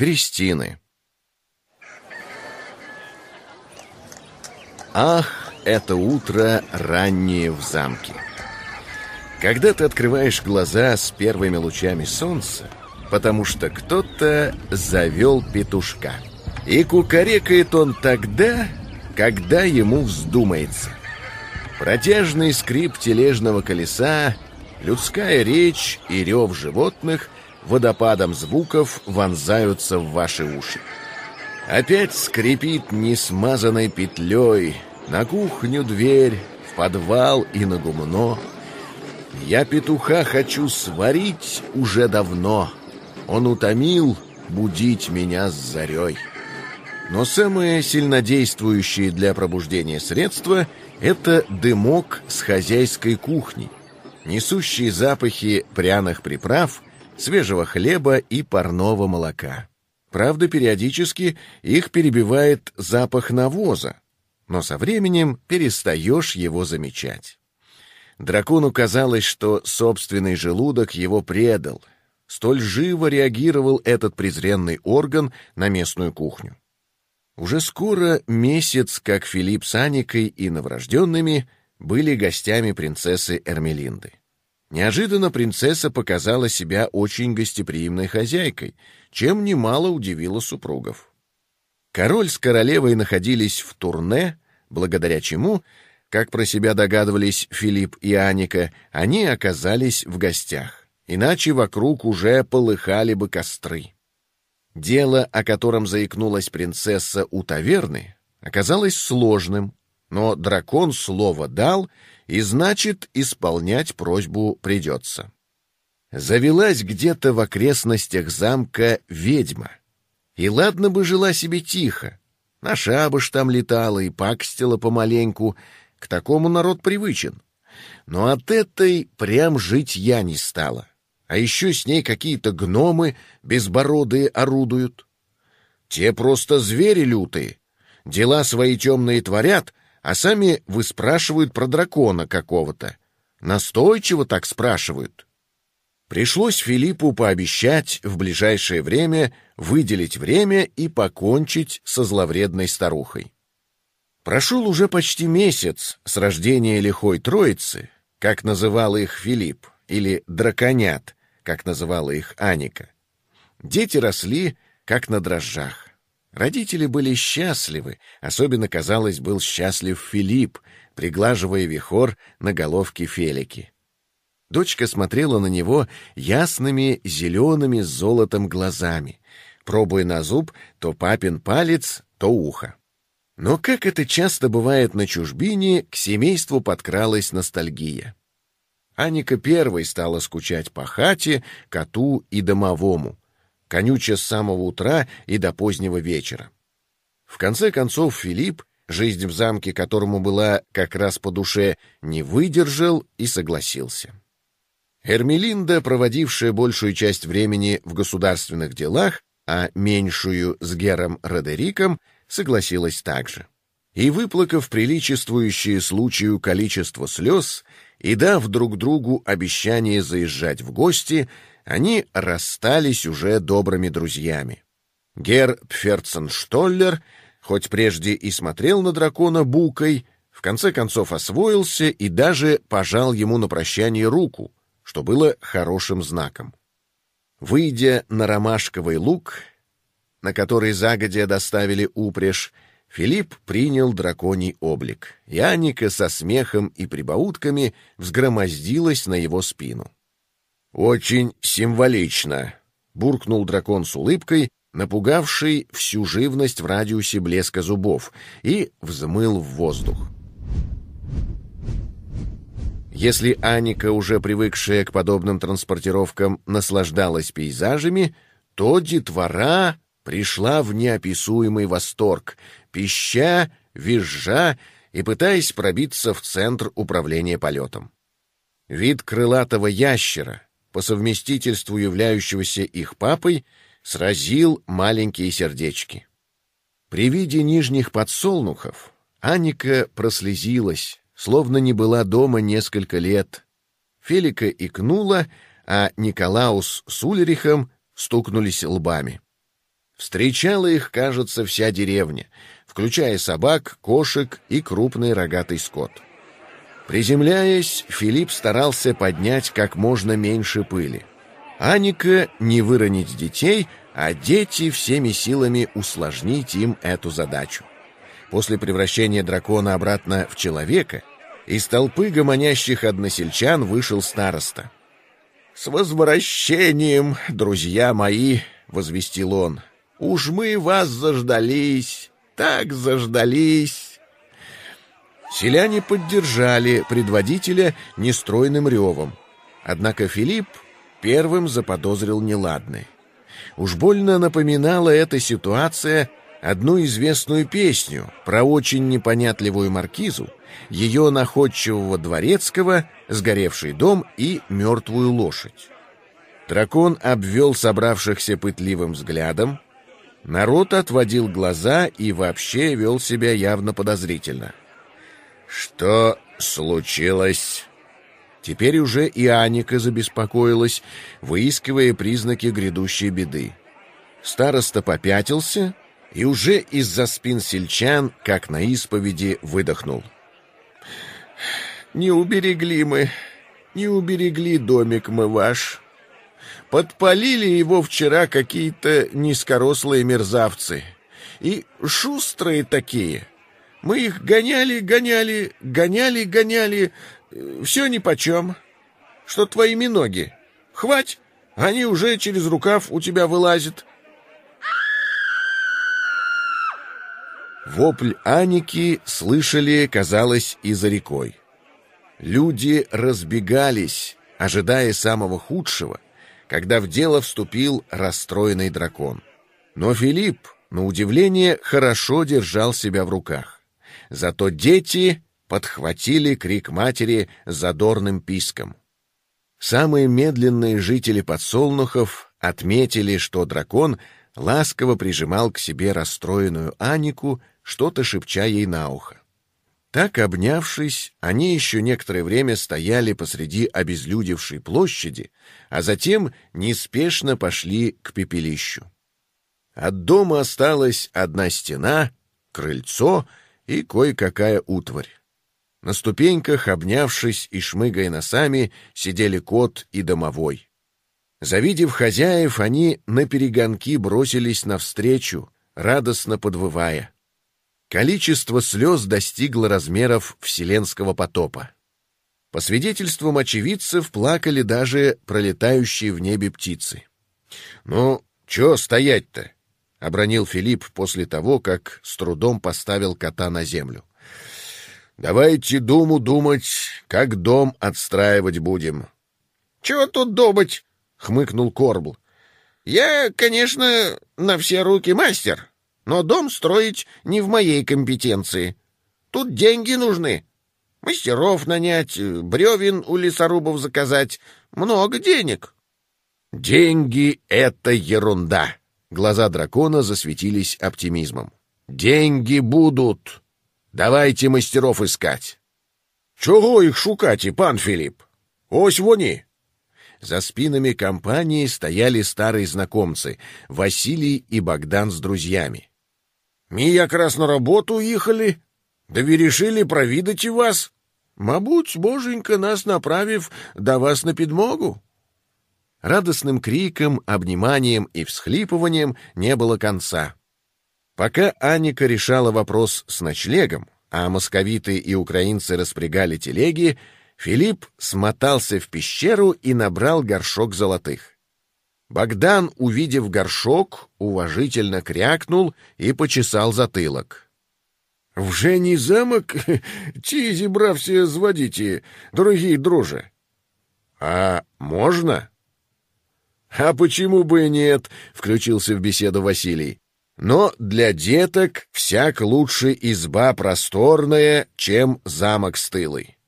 Кристины Ах, это утро раннее в замке. Когда ты открываешь глаза с первыми лучами солнца, потому что кто-то завел петушка. И кукарекает он тогда, когда ему вздумается. Протяжный скрип тележного колеса, людская речь и рев животных водопадом звуков вонзаются в ваши уши. Опять скрипит несмазанной петлей на кухню дверь, в подвал и на гумно. Я петуха хочу сварить уже давно. Он утомил будить меня с зарей. Но самое сильнодействующее для пробуждения средство — это дымок с хозяйской кухни, несущие запахи пряных приправ, свежего хлеба и парного молока. Правда, периодически их перебивает запах навоза, но со временем перестаешь его замечать. Дракону казалось, что собственный желудок его предал. Столь живо реагировал этот презренный орган на местную кухню. Уже скоро месяц, как Филипп с Аникой и новорожденными были гостями принцессы Эрмелинды. Неожиданно принцесса показала себя очень гостеприимной хозяйкой, чем немало удивила супругов. Король с королевой находились в турне, благодаря чему, как про себя догадывались Филипп и Аника, они оказались в гостях, иначе вокруг уже полыхали бы костры. Дело, о котором заикнулась принцесса у таверны, оказалось сложным, но дракон слово дал — и значит, исполнять просьбу придется. Завелась где-то в окрестностях замка ведьма. И ладно бы жила себе тихо. На шабаш там летала и пакстила помаленьку. К такому народ привычен. Но от этой прям жить я не стала. А еще с ней какие-то гномы безбородые орудуют. Те просто звери лютые. Дела свои темные творят, а сами выспрашивают про дракона какого-то. Настойчиво так спрашивают. Пришлось Филиппу пообещать в ближайшее время выделить время и покончить со зловредной старухой. Прошел уже почти месяц с рождения лихой троицы, как называл их Филипп, или драконят, как называла их Аника. Дети росли, как на дрожжах. Родители были счастливы, особенно, казалось, был счастлив Филипп, приглаживая вихор на головке Фелики. Дочка смотрела на него ясными зелеными с золотом глазами, пробуя на зуб то папин палец, то ухо. Но, как это часто бывает на чужбине, к семейству подкралась ностальгия. Аника первой стала скучать по хате, коту и домовому конюча с самого утра и до позднего вечера. В конце концов Филипп, жизнь в замке которому была как раз по душе, не выдержал и согласился. Эрмелинда, проводившая большую часть времени в государственных делах, а меньшую с Гером Родериком, согласилась также. И, выплакав приличествующее случаю количество слез и дав друг другу обещание заезжать в гости, они расстались уже добрыми друзьями. Гер Пферценштоллер, хоть прежде и смотрел на дракона букой, в конце концов освоился и даже пожал ему на прощание руку, что было хорошим знаком. Выйдя на ромашковый луг, на который загодя доставили упряжь, Филипп принял драконий облик, и Аника со смехом и прибаутками взгромоздилась на его спину. «Очень символично», — буркнул дракон с улыбкой, напугавший всю живность в радиусе блеска зубов, и взмыл в воздух. Если Аника, уже привыкшая к подобным транспортировкам, наслаждалась пейзажами, то детвора пришла в неописуемый восторг, пища, визжа и пытаясь пробиться в центр управления полетом. Вид крылатого ящера, по совместительству являющегося их папой, сразил маленькие сердечки. При виде нижних подсолнухов Аника прослезилась, словно не была дома несколько лет. Фелика икнула, а Николаус с Ульрихом стукнулись лбами. Встречала их, кажется, вся деревня, включая собак, кошек и крупный рогатый скот. Приземляясь, Филипп старался поднять как можно меньше пыли. Аника не выронить детей, а дети всеми силами усложнить им эту задачу. После превращения дракона обратно в человека из толпы гомонящих односельчан вышел староста. «С возвращением, друзья мои!» — возвестил он. «Уж мы вас заждались, так заждались!» Селяне поддержали предводителя нестройным ревом. Однако Филипп первым заподозрил неладное. Уж больно напоминала эта ситуация одну известную песню про очень непонятливую маркизу, ее находчивого дворецкого, сгоревший дом и мертвую лошадь. Дракон обвел собравшихся пытливым взглядом, народ отводил глаза и вообще вел себя явно подозрительно. «Что случилось?» Теперь уже и Аника забеспокоилась, выискивая признаки грядущей беды. Староста попятился и уже из-за спин сельчан, как на исповеди, выдохнул. «Не уберегли мы, не уберегли домик мы ваш. Подпалили его вчера какие-то низкорослые мерзавцы. И шустрые такие. Мы их гоняли, гоняли, гоняли, гоняли, все нипочем. Что твоими ноги? Хвать, они уже через рукав у тебя вылазят. Вопль Аники слышали, казалось, и за рекой. Люди разбегались, ожидая самого худшего, когда в дело вступил расстроенный дракон. Но Филипп, на удивление, хорошо держал себя в руках. Зато дети подхватили крик матери задорным писком. Самые медленные жители подсолнухов отметили, что дракон ласково прижимал к себе расстроенную Анику, что-то шепча ей на ухо. Так, обнявшись, они еще некоторое время стояли посреди обезлюдевшей площади, а затем неспешно пошли к пепелищу. От дома осталась одна стена, крыльцо и кое-какая утварь. На ступеньках, обнявшись и шмыгая носами, сидели кот и домовой. Завидев хозяев, они на перегонки бросились навстречу, радостно подвывая. Количество слез достигло размеров вселенского потопа. По свидетельствам очевидцев, плакали даже пролетающие в небе птицы. «Ну, чё стоять-то?» — обронил Филипп после того, как с трудом поставил кота на землю. Давайте думу думать, как дом отстраивать будем. — Чего тут думать? — хмыкнул Корбл. — Я, конечно, на все руки мастер, но дом строить не в моей компетенции. Тут деньги нужны. Мастеров нанять, бревен у лесорубов заказать. Много денег. — Деньги — это ерунда. Глаза дракона засветились оптимизмом. — Деньги будут. Давайте мастеров искать. Чого их шукати, пан Филипп? Ось вони. За спинами компании стояли старые знакомцы Василий и Богдан с друзьями. «Ми якраз на работу ехали, да ви провидать и вас. Мабуть, боженька нас направив до вас на подмогу». Радостным криком, обниманием и всхлипыванием не было конца. Пока Аника решала вопрос с ночлегом, а московиты и украинцы распрягали телеги, Филипп смотался в пещеру и набрал горшок золотых. Богдан, увидев горшок, уважительно крякнул и почесал затылок. — Вже не замок, ті зібрався зводите, дорогие дружи. — А можно? — А почему бы и нет? — включился в беседу Василий. Но для деток всяк лучше изба просторная, чем замок стылый.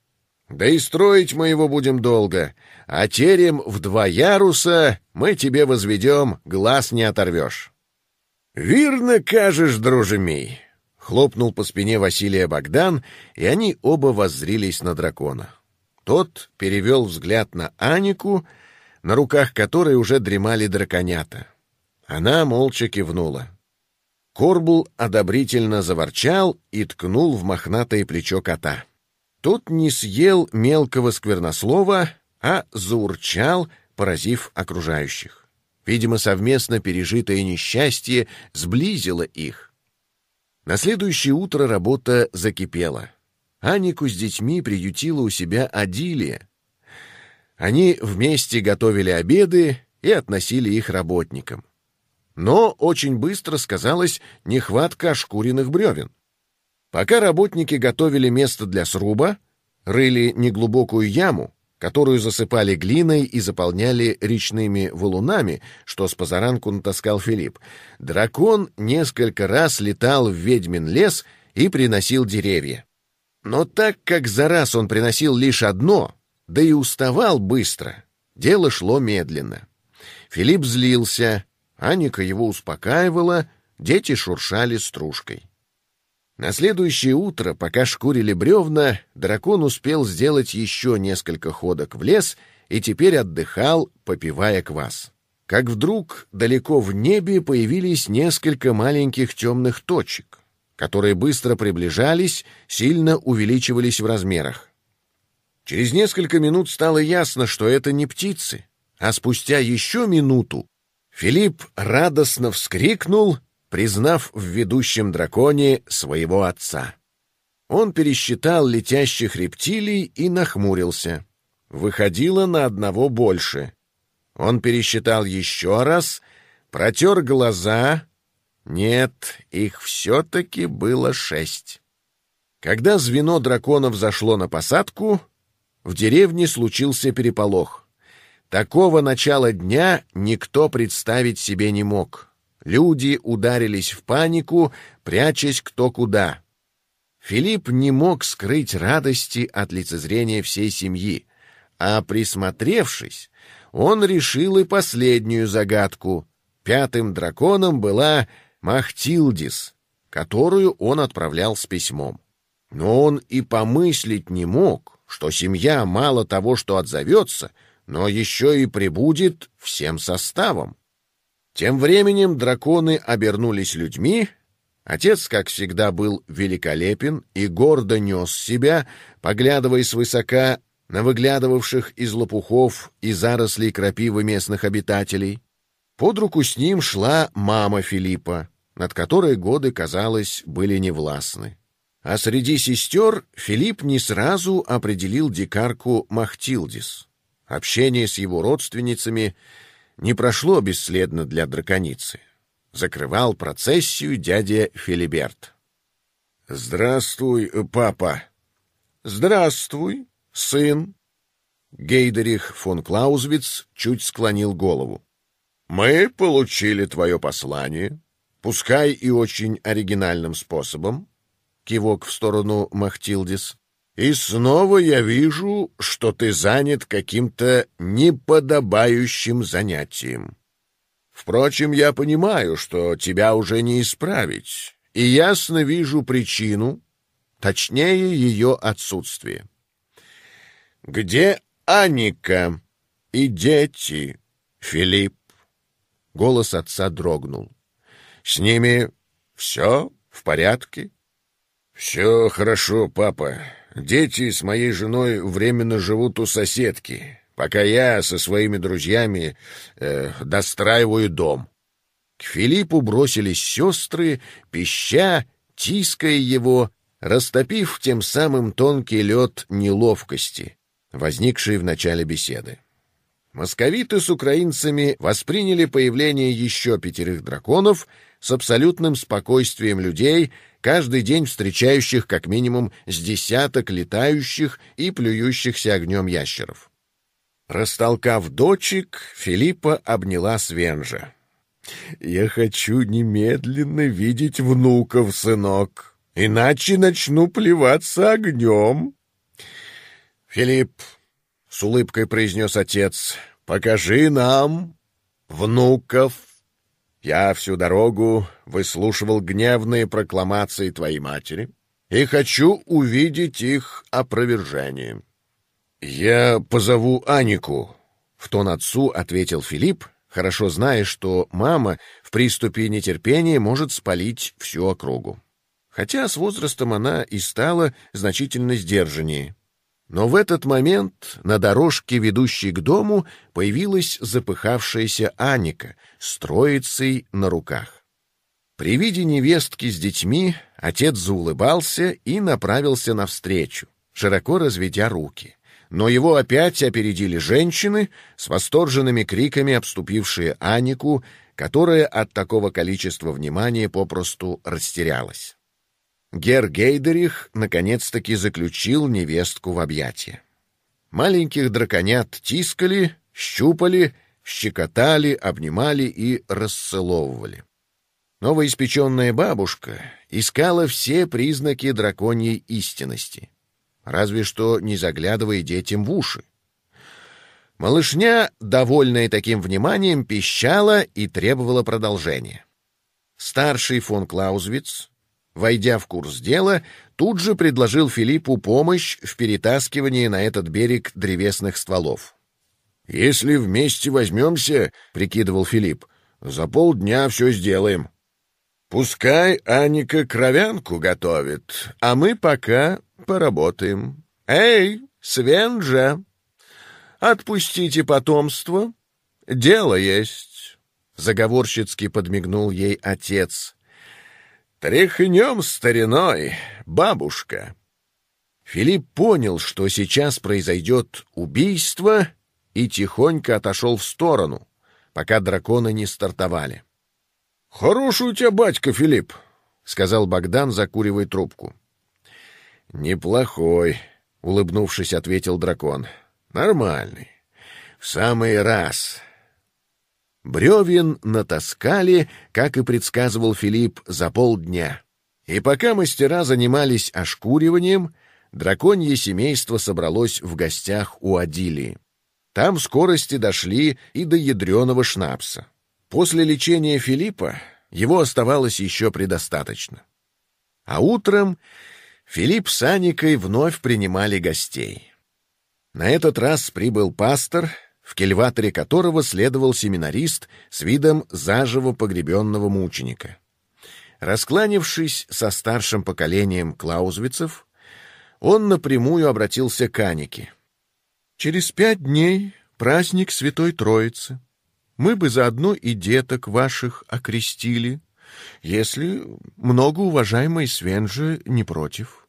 Да и строить мы его будем долго, а терем в два яруса мы тебе возведем, глаз не оторвешь. — Верно кажешь, друже мей, — хлопнул по спине Василия Богдан, и они оба воззрились на дракона. Тот перевел взгляд на Анику, на руках которой уже дремали драконята. Она молча кивнула. Корбул одобрительно заворчал и ткнул в мохнатое плечо кота. Тот не съел мелкого сквернослова, а заурчал, поразив окружающих. Видимо, совместно пережитое несчастье сблизило их. На следующее утро работа закипела. Анику с детьми приютила у себя Адилия. Они вместе готовили обеды и относили их работникам. Но очень быстро сказалась нехватка ошкуренных бревен. Пока работники готовили место для сруба, рыли неглубокую яму, которую засыпали глиной и заполняли речными валунами, что с позаранку натаскал Филипп, дракон несколько раз летал в ведьмин лес и приносил деревья. Но так как за раз он приносил лишь одно, да и уставал быстро, дело шло медленно. Филипп злился, Аника его успокаивала, дети шуршали стружкой. На следующее утро, пока шкурили бревна, дракон успел сделать еще несколько ходок в лес и теперь отдыхал, попивая квас. Как вдруг далеко в небе появились несколько маленьких темных точек, которые быстро приближались, сильно увеличивались в размерах. Через несколько минут стало ясно, что это не птицы, а спустя еще минуту Филипп радостно вскрикнул, признав в ведущем драконе своего отца. Он пересчитал летящих рептилий и нахмурился. Выходило на одного больше. Он пересчитал еще раз, протер глаза. Нет, их все-таки было шесть. Когда звено драконов зашло на посадку, в деревне случился переполох. Такого начала дня никто представить себе не мог. Люди ударились в панику, прячась кто куда. Филипп не мог скрыть радости от лицезрения всей семьи, а присмотревшись, он решил и последнюю загадку. Пятым драконом была Махтилдис, которую он отправлял с письмом. Но он и помыслить не мог, что семья мало того, что отзовется — но еще и прибудет всем составом. Тем временем драконы обернулись людьми. Отец, как всегда, был великолепен и гордо нес себя, поглядывая свысока на выглядывавших из лопухов и зарослей крапивы местных обитателей. Под руку с ним шла мама Филиппа, над которой годы, казалось, были невластны. А среди сестер Филипп не сразу определил дикарку Махтилдис. Общение с его родственницами не прошло бесследно для драконицы. Закрывал процессию дядя Филиберт. «Здравствуй, папа!» «Здравствуй, сын!» Гейдерих фон Клаузвиц чуть склонил голову. «Мы получили твое послание, пускай и очень оригинальным способом». Кивок в сторону Махтилдис. И снова я вижу, что ты занят каким-то неподобающим занятием. Впрочем, я понимаю, что тебя уже не исправить, и ясно вижу причину, точнее ее отсутствие. Где Аника и дети, Филипп? Голос отца дрогнул. С ними все в порядке? Все хорошо, папа. Дети с моей женой временно живут у соседки, пока я со своими друзьями э, достраиваю дом. К Филиппу бросились сестры, пища, тиская его, растопив тем самым тонкий лед неловкости, возникший в начале беседы. Московиты с украинцами восприняли появление еще пятерых драконов с абсолютным спокойствием людей, каждый день встречающих как минимум с десяток летающих и плюющихся огнем ящеров. Растолкав дочек, Филиппа обняла Свенжа. «Я хочу немедленно видеть внуков, сынок, иначе начну плеваться огнем». «Филипп», — с улыбкой произнес отец, — «покажи нам внуков». Я всю дорогу выслушивал гневные прокламации твоей матери и хочу увидеть их опровержение. «Я позову Анику», — в тон отцу ответил Филипп, хорошо зная, что мама в приступе нетерпения может спалить всю округу. Хотя с возрастом она и стала значительно сдержаннее. Но в этот момент на дорожке, ведущей к дому, появилась запыхавшаяся Аника с троицей на руках. При виде невестки с детьми отец заулыбался и направился навстречу, широко разведя руки. Но его опять опередили женщины с восторженными криками, обступившие Анику, которая от такого количества внимания попросту растерялась. Гер Гейдерих наконец-таки заключил невестку в объятия. Маленьких драконят тискали, щупали, щекотали, обнимали и расцеловывали. Новоиспеченная бабушка искала все признаки драконьей истинности, разве что не заглядывая детям в уши. Малышня, довольная таким вниманием, пищала и требовала продолжения. Старший фон Клаузвиц войдя в курс дела, тут же предложил Филиппу помощь в перетаскивании на этот берег древесных стволов. «Если вместе возьмемся, — прикидывал Филипп, — за полдня все сделаем. Пускай Аника кровянку готовит, а мы пока поработаем. Эй, Свенжа, отпустите потомство, дело есть!» Заговорщицки подмигнул ей отец, «Тряхнем стариной, бабушка!» Филипп понял, что сейчас произойдет убийство, и тихонько отошел в сторону, пока драконы не стартовали. «Хороший у тебя батька, Филипп», — сказал Богдан, закуривая трубку. «Неплохой», — улыбнувшись, ответил дракон. «Нормальный. В самый раз. Бревен натаскали, как и предсказывал Филипп, за полдня. И пока мастера занимались ошкуриванием, драконье семейство собралось в гостях у Адилии. Там скорости дошли и до ядреного шнапса. После лечения Филиппа его оставалось еще предостаточно. А утром Филипп с Аникой вновь принимали гостей. На этот раз прибыл пастор — в кельваторе которого следовал семинарист с видом заживо погребенного мученика. Раскланившись со старшим поколением клаузвицев, он напрямую обратился к Анике. «Через пять дней праздник Святой Троицы. Мы бы заодно и деток ваших окрестили, если многоуважаемый Свенжи не против».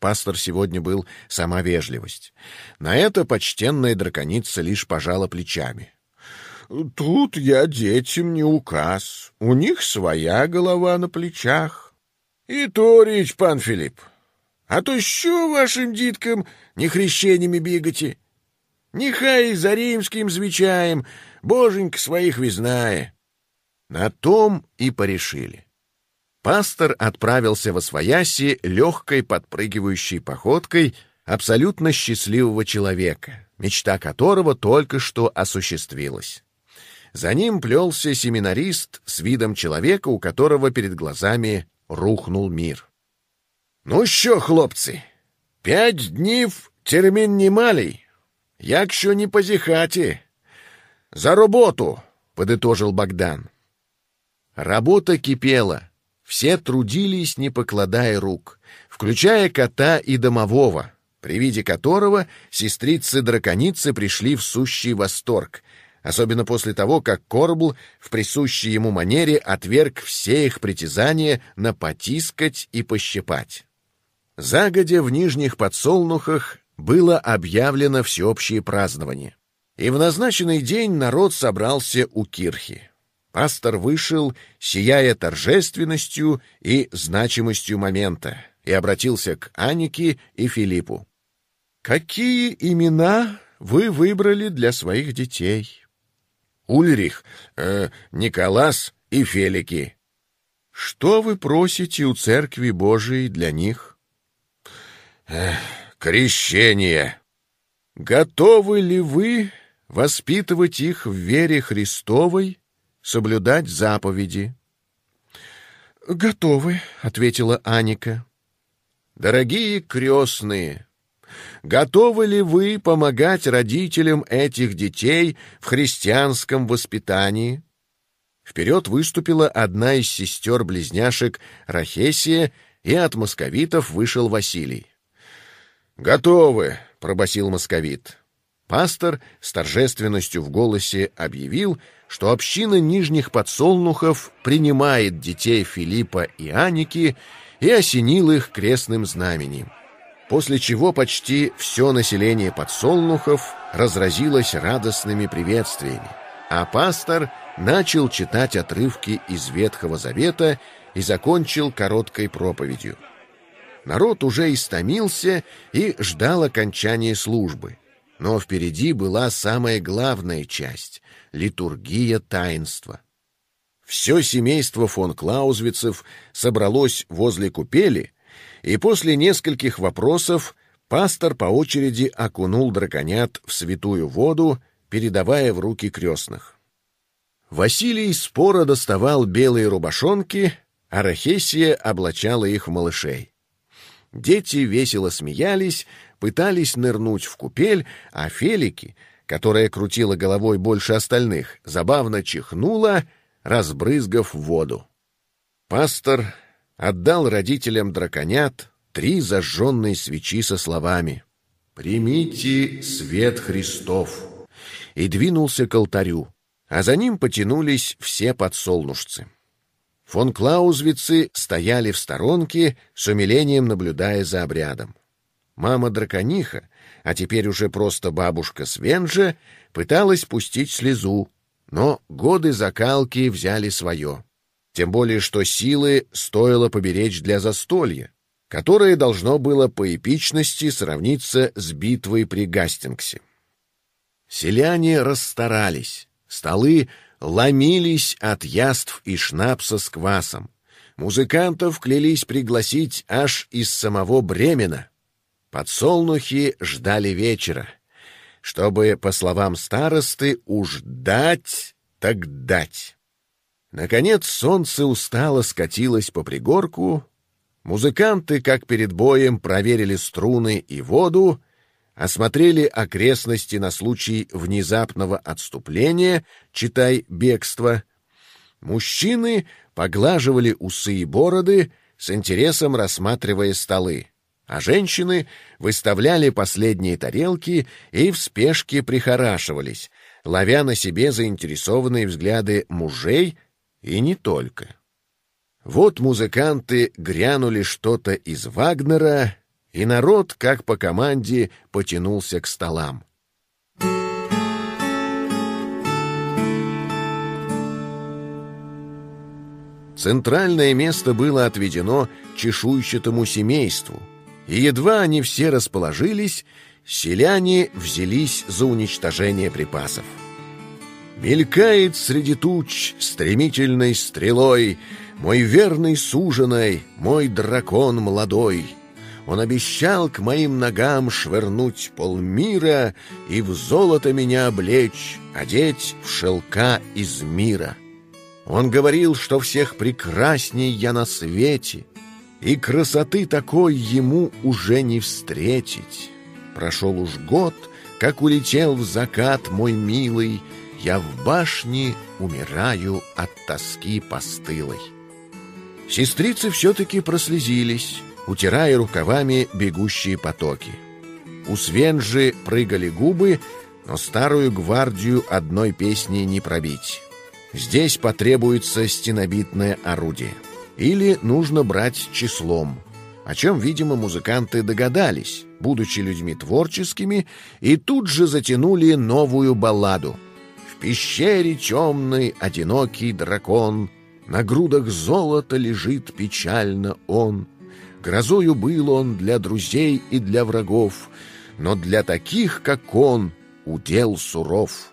Пастор сегодня был сама вежливость. На это почтенная драконица лишь пожала плечами. «Тут я детям не указ. У них своя голова на плечах. И то речь, пан Филипп. А то що вашим діткам не хрещениями бігати? Нехай за римским звичаем боженька своих визнає». На том и порешили. Пастор отправился во свояси легкой подпрыгивающей походкой абсолютно счастливого человека, мечта которого только что осуществилась. За ним плелся семинарист с видом человека, у которого перед глазами рухнул мир. «Ну що, хлопцы, пять днів термин немалий, якщо не позіхати. За работу!» — подытожил Богдан. Работа кипела — все трудились, не покладая рук, включая кота и домового, при виде которого сестрицы-драконицы пришли в сущий восторг, особенно после того, как Корбл в присущей ему манере отверг все их притязания на потискать и пощипать. Загодя в нижних подсолнухах было объявлено всеобщее празднование, и в назначенный день народ собрался у кирхи. Пастор вышел, сияя торжественностью и значимостью момента, и обратился к Анике и Филиппу. «Какие имена вы выбрали для своих детей?» «Ульрих, э, Николас и Фелики». «Что вы просите у Церкви Божией для них?» Эх, «Крещение». «Готовы ли вы воспитывать их в вере Христовой соблюдать заповеди. «Готовы», — ответила Аника. «Дорогие крестные, Готовы ли вы помогать родителям этих детей в христианском воспитании? Вперед выступила одна из сестер-близняшек Рахесия, и от московитов вышел Василий. «Готовы!» — пробасил московит. Пастор с торжественностью в голосе объявил, что община Нижних Подсолнухов принимает детей Филиппа и Аники и осенил их крестным знаменем. После чего почти все население Подсолнухов разразилось радостными приветствиями, а пастор начал читать отрывки из Ветхого Завета и закончил короткой проповедью. Народ уже истомился и ждал окончания службы. Но впереди была самая главная часть — литургия таинства. Все семейство фон Клаузвицев собралось возле купели, и после нескольких вопросов пастор по очереди окунул драконят в святую воду, передавая в руки крестных. Василий споро доставал белые рубашонки, а Рахесия облачала их в малышей. Дети весело смеялись, пытались нырнуть в купель, а Фелики, которая крутила головой больше остальных, забавно чихнула, разбрызгав воду. Пастор отдал родителям драконят три зажженные свечи со словами «Примите свет Христов» и двинулся к алтарю а за ним потянулись все подсолнушцы. Фон Клаузвицы стояли в сторонке, с умилением наблюдая за обрядом. Мама-дракониха, а теперь уже просто бабушка Свенжа, пыталась пустить слезу, но годы закалки взяли свое. Тем более, что силы стоило поберечь для застолья, которое должно было по эпичности сравниться с битвой при Гастингсе. Селяне расстарались. Столы ломились от яств и шнапса с квасом. Музыкантов клялись пригласить аж из самого Бремена. Подсолнухи ждали вечера, чтобы, по словам старосты, уж дать так дать. Наконец солнце устало скатилось по пригорку, музыканты, как перед боем, проверили струны и воду, осмотрели окрестности на случай внезапного отступления, читай бегства. Мужчины поглаживали усы и бороды, с интересом рассматривая столы, а женщины выставляли последние тарелки и в спешке прихорашивались, ловя на себе заинтересованные взгляды мужей и не только. Вот музыканты грянули что-то из Вагнера, и народ, как по команде, потянулся к столам. Центральное место было отведено чешуйчатому семейству, и едва они все расположились, селяне взялись за уничтожение припасов. Мелькает среди туч стремительной стрелой Мой верный суженый, мой дракон молодой — он обещал к моим ногам швырнуть полмира и в золото меня облечь, одеть в шелка из мира. Он говорил, что всех прекрасней я на свете, и красоты такой ему уже не встретить. Прошел уж год, как улетел в закат мой милый, я в башне умираю от тоски постылой. Сестрицы все-таки прослезились, утирая рукавами бегущие потоки. У Свенжи прыгали губы, но старую гвардию одной песни не пробить. Здесь потребуется стенобитное орудие. Или нужно брать числом, о чем, видимо, музыканты догадались, будучи людьми творческими, и тут же затянули новую балладу. В пещере темный одинокий дракон, на грудах золота лежит печально он — Грозою был он для друзей и для врагов, но для таких, как он, удел суров.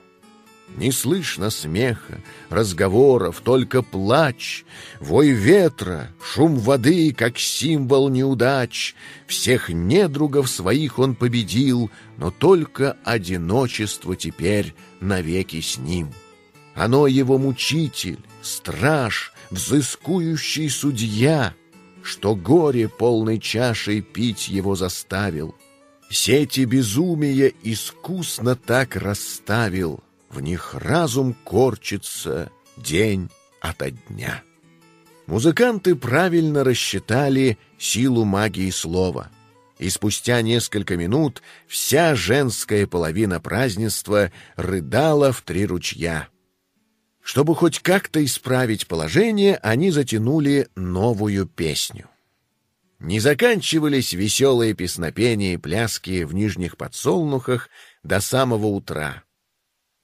Не слышно смеха, разговоров, только плач, Вой ветра, шум воды, как символ неудач. Всех недругов своих он победил, Но только одиночество теперь навеки с ним. Оно его мучитель, страж, взыскующий судья — что горе полной чашей пить его заставил. Сети безумия искусно так расставил, В них разум корчится день ото дня. Музыканты правильно рассчитали силу магии слова, и спустя несколько минут вся женская половина празднества рыдала в три ручья. Чтобы хоть как-то исправить положение, они затянули новую песню. Не заканчивались веселые песнопения и пляски в нижних подсолнухах до самого утра.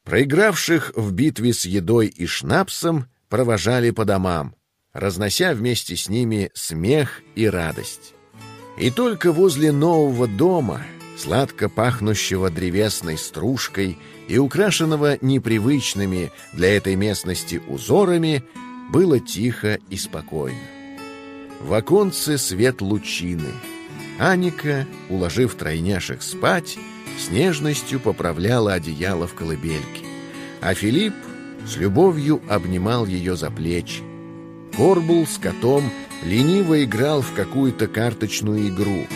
Проигравших в битве с едой и шнапсом провожали по домам, разнося вместе с ними смех и радость. И только возле нового дома, сладко пахнущего древесной стружкой и украшенного непривычными для этой местности узорами, было тихо и спокойно. В оконце свет лучины. Аника, уложив тройняшек спать, с нежностью поправляла одеяло в колыбельке, а Филипп с любовью обнимал ее за плечи. Корбул с котом лениво играл в какую-то карточную игру.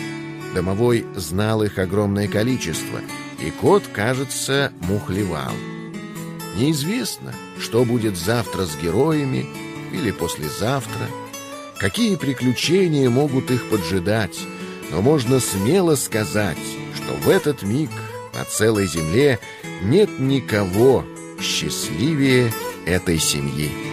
Домовой знал их огромное количество, и кот, кажется, мухлевал. Неизвестно, что будет завтра с героями или послезавтра, какие приключения могут их поджидать, но можно смело сказать, что в этот миг на целой земле нет никого счастливее этой семьи.